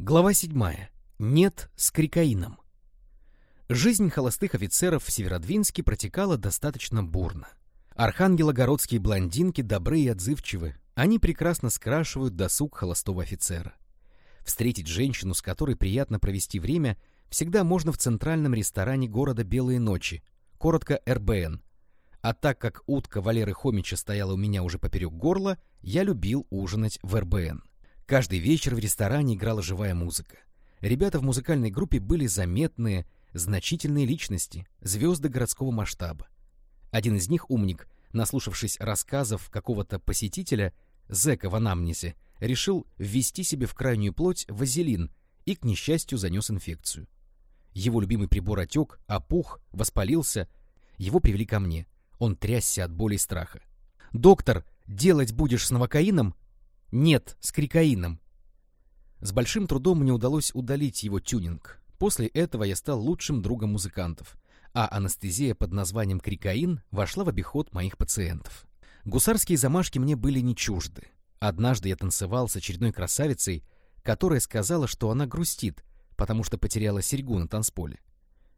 Глава 7. Нет с крикаином. Жизнь холостых офицеров в Северодвинске протекала достаточно бурно. Архангелогородские блондинки добры и отзывчивы. Они прекрасно скрашивают досуг холостого офицера. Встретить женщину, с которой приятно провести время, всегда можно в центральном ресторане города «Белые ночи», коротко РБН. А так как утка Валеры Хомича стояла у меня уже поперек горла, я любил ужинать в РБН. Каждый вечер в ресторане играла живая музыка. Ребята в музыкальной группе были заметные, значительные личности, звезды городского масштаба. Один из них, умник, наслушавшись рассказов какого-то посетителя, зэка в анамнезе, решил ввести себе в крайнюю плоть вазелин и, к несчастью, занес инфекцию. Его любимый прибор отек, опух, воспалился. Его привели ко мне. Он трясся от боли и страха. «Доктор, делать будешь с новокаином?» Нет, с крикаином. С большим трудом мне удалось удалить его тюнинг. После этого я стал лучшим другом музыкантов, а анестезия под названием крикаин вошла в обиход моих пациентов. Гусарские замашки мне были не чужды. Однажды я танцевал с очередной красавицей, которая сказала, что она грустит, потому что потеряла серьгу на танцполе.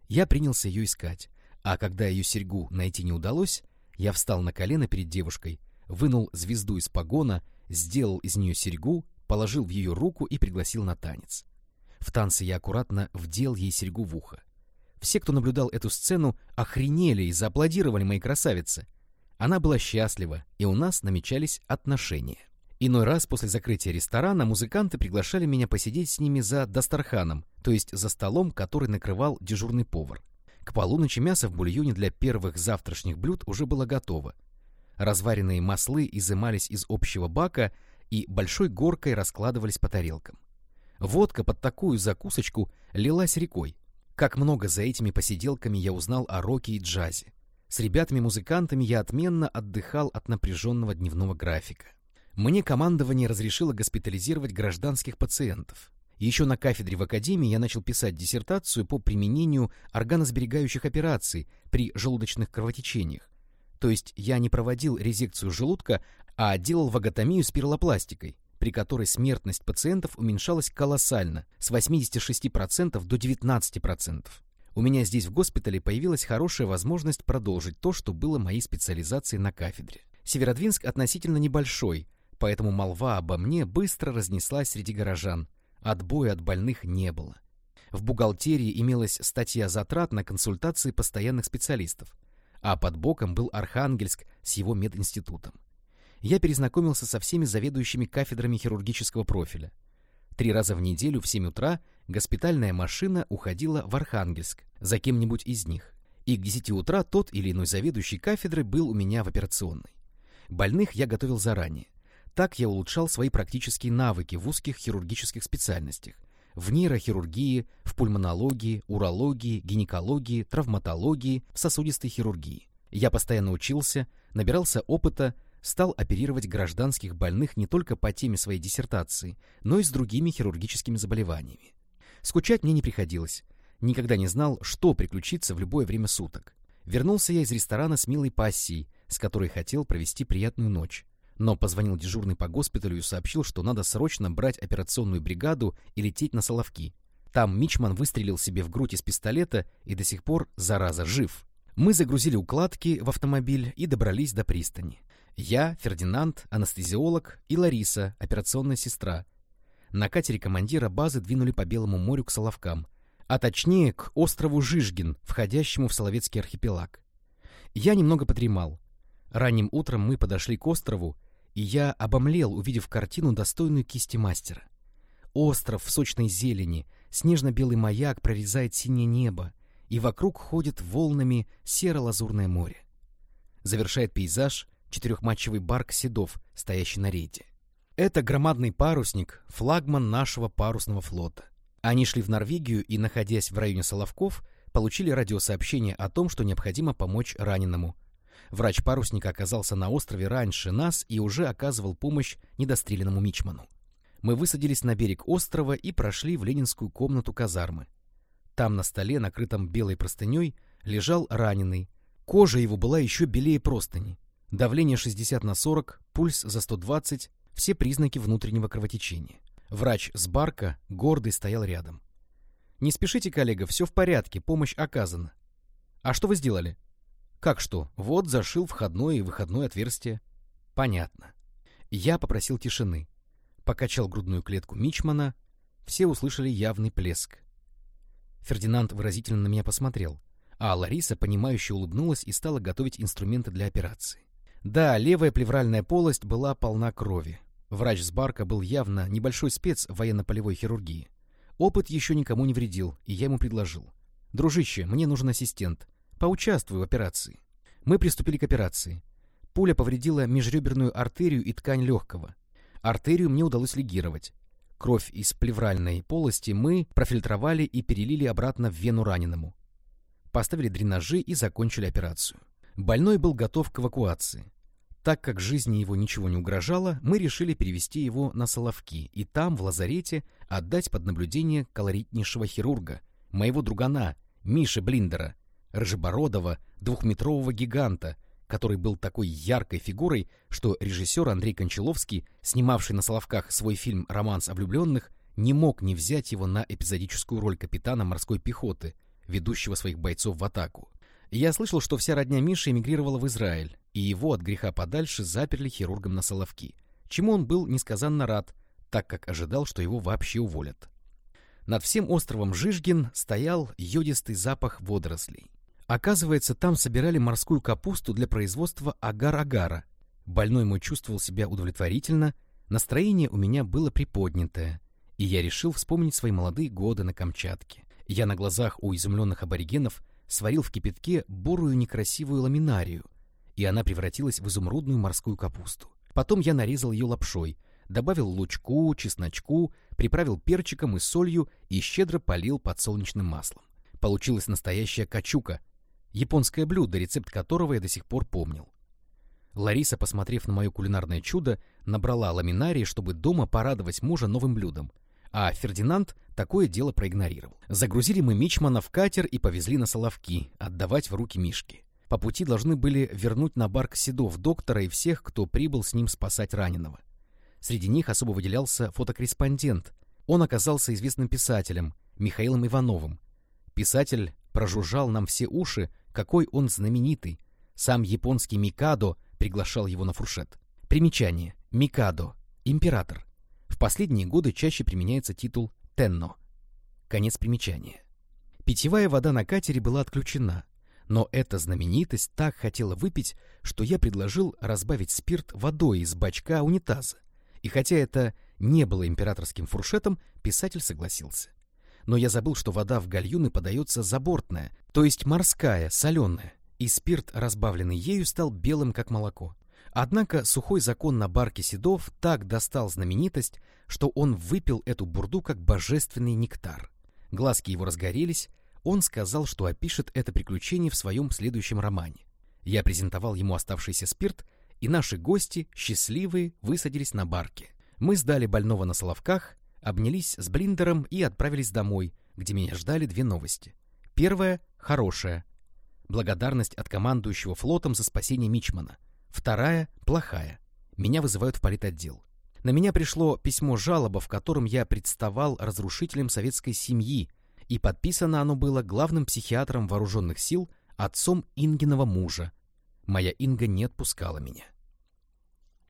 Я принялся ее искать, а когда ее серьгу найти не удалось, я встал на колено перед девушкой, вынул звезду из погона сделал из нее серьгу, положил в ее руку и пригласил на танец. В танце я аккуратно вдел ей серьгу в ухо. Все, кто наблюдал эту сцену, охренели и зааплодировали моей красавице. Она была счастлива, и у нас намечались отношения. Иной раз после закрытия ресторана музыканты приглашали меня посидеть с ними за дастарханом, то есть за столом, который накрывал дежурный повар. К полуночи мясо в бульоне для первых завтрашних блюд уже было готово, Разваренные маслы изымались из общего бака и большой горкой раскладывались по тарелкам. Водка под такую закусочку лилась рекой. Как много за этими посиделками я узнал о роке и джазе. С ребятами-музыкантами я отменно отдыхал от напряженного дневного графика. Мне командование разрешило госпитализировать гражданских пациентов. Еще на кафедре в академии я начал писать диссертацию по применению органосберегающих операций при желудочных кровотечениях, то есть я не проводил резекцию желудка, а делал ваготомию с перлопластикой, при которой смертность пациентов уменьшалась колоссально, с 86% до 19%. У меня здесь в госпитале появилась хорошая возможность продолжить то, что было моей специализацией на кафедре. Северодвинск относительно небольшой, поэтому молва обо мне быстро разнеслась среди горожан. Отбоя от больных не было. В бухгалтерии имелась статья затрат на консультации постоянных специалистов а под боком был Архангельск с его мединститутом. Я перезнакомился со всеми заведующими кафедрами хирургического профиля. Три раза в неделю в 7 утра госпитальная машина уходила в Архангельск за кем-нибудь из них, и к 10 утра тот или иной заведующий кафедры был у меня в операционной. Больных я готовил заранее. Так я улучшал свои практические навыки в узких хирургических специальностях, в нейрохирургии, в пульмонологии, урологии, гинекологии, травматологии, в сосудистой хирургии. Я постоянно учился, набирался опыта, стал оперировать гражданских больных не только по теме своей диссертации, но и с другими хирургическими заболеваниями. Скучать мне не приходилось. Никогда не знал, что приключится в любое время суток. Вернулся я из ресторана с милой пассией, с которой хотел провести приятную ночь но позвонил дежурный по госпиталю и сообщил, что надо срочно брать операционную бригаду и лететь на Соловки. Там Мичман выстрелил себе в грудь из пистолета и до сих пор, зараза, жив. Мы загрузили укладки в автомобиль и добрались до пристани. Я, Фердинанд, анестезиолог и Лариса, операционная сестра. На катере командира базы двинули по Белому морю к Соловкам, а точнее к острову Жижгин, входящему в Соловецкий архипелаг. Я немного подремал. Ранним утром мы подошли к острову, и я обомлел, увидев картину, достойную кисти мастера. Остров в сочной зелени, снежно-белый маяк прорезает синее небо, и вокруг ходит волнами серо-лазурное море. Завершает пейзаж четырехматчевый барк Седов, стоящий на рейде. Это громадный парусник, флагман нашего парусного флота. Они шли в Норвегию и, находясь в районе Соловков, получили радиосообщение о том, что необходимо помочь раненому, Врач парусника оказался на острове раньше нас и уже оказывал помощь недостреленному мичману. Мы высадились на берег острова и прошли в ленинскую комнату казармы. Там на столе, накрытом белой простыней, лежал раненый. Кожа его была еще белее простыни. Давление 60 на 40, пульс за 120, все признаки внутреннего кровотечения. Врач с барка, гордый, стоял рядом. «Не спешите, коллега, все в порядке, помощь оказана». «А что вы сделали?» «Как что? Вот зашил входное и выходное отверстие». «Понятно». Я попросил тишины. Покачал грудную клетку Мичмана. Все услышали явный плеск. Фердинанд выразительно на меня посмотрел, а Лариса, понимающе улыбнулась и стала готовить инструменты для операции. Да, левая плевральная полость была полна крови. Врач с барка был явно небольшой спец военно-полевой хирургии. Опыт еще никому не вредил, и я ему предложил. «Дружище, мне нужен ассистент. Поучаствуй в операции». Мы приступили к операции. Пуля повредила межреберную артерию и ткань легкого. Артерию мне удалось лигировать. Кровь из плевральной полости мы профильтровали и перелили обратно в вену раненому. Поставили дренажи и закончили операцию. Больной был готов к эвакуации. Так как жизни его ничего не угрожало, мы решили перевести его на Соловки и там, в лазарете, отдать под наблюдение колоритнейшего хирурга, моего другана, Миши Блиндера, рыжебородого, двухметрового гиганта, который был такой яркой фигурой, что режиссер Андрей Кончаловский, снимавший на Соловках свой фильм «Романс о влюбленных», не мог не взять его на эпизодическую роль капитана морской пехоты, ведущего своих бойцов в атаку. Я слышал, что вся родня Миши эмигрировала в Израиль, и его от греха подальше заперли хирургом на Соловки, чему он был несказанно рад, так как ожидал, что его вообще уволят. Над всем островом Жижгин стоял йодистый запах водорослей. Оказывается, там собирали морскую капусту для производства агар-агара. Больной мой чувствовал себя удовлетворительно, настроение у меня было приподнятое, и я решил вспомнить свои молодые годы на Камчатке. Я на глазах у изумленных аборигенов сварил в кипятке бурую некрасивую ламинарию, и она превратилась в изумрудную морскую капусту. Потом я нарезал ее лапшой, добавил лучку, чесночку, приправил перчиком и солью и щедро полил подсолнечным маслом. Получилась настоящая качука, японское блюдо, рецепт которого я до сих пор помнил. Лариса, посмотрев на мое кулинарное чудо, набрала ламинарии, чтобы дома порадовать мужа новым блюдом, а Фердинанд такое дело проигнорировал. Загрузили мы Мичмана в катер и повезли на Соловки, отдавать в руки Мишки. По пути должны были вернуть на барк Седов доктора и всех, кто прибыл с ним спасать раненого. Среди них особо выделялся фотокорреспондент. Он оказался известным писателем, Михаилом Ивановым. Писатель прожужжал нам все уши, какой он знаменитый. Сам японский Микадо приглашал его на фуршет. Примечание. Микадо. Император. В последние годы чаще применяется титул «тенно». Конец примечания. Питьевая вода на катере была отключена, но эта знаменитость так хотела выпить, что я предложил разбавить спирт водой из бачка унитаза. И хотя это не было императорским фуршетом, писатель согласился но я забыл, что вода в гальюны подается забортная, то есть морская, соленая, и спирт, разбавленный ею, стал белым, как молоко. Однако сухой закон на барке Седов так достал знаменитость, что он выпил эту бурду как божественный нектар. Глазки его разгорелись, он сказал, что опишет это приключение в своем следующем романе. Я презентовал ему оставшийся спирт, и наши гости, счастливые, высадились на барке. Мы сдали больного на Соловках, обнялись с Блиндером и отправились домой, где меня ждали две новости. Первая — хорошая. Благодарность от командующего флотом за спасение Мичмана. Вторая — плохая. Меня вызывают в политотдел. На меня пришло письмо-жалоба, в котором я представал разрушителем советской семьи, и подписано оно было главным психиатром вооруженных сил, отцом Ингиного мужа. Моя Инга не отпускала меня.